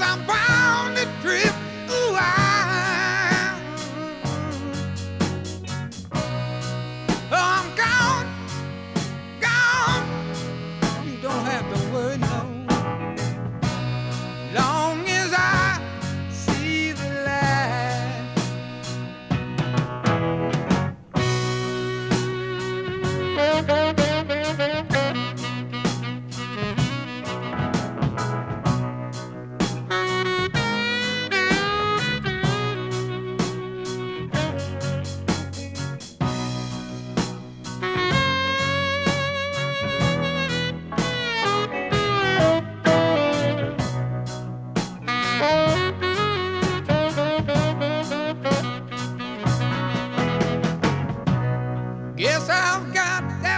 Cause I'm got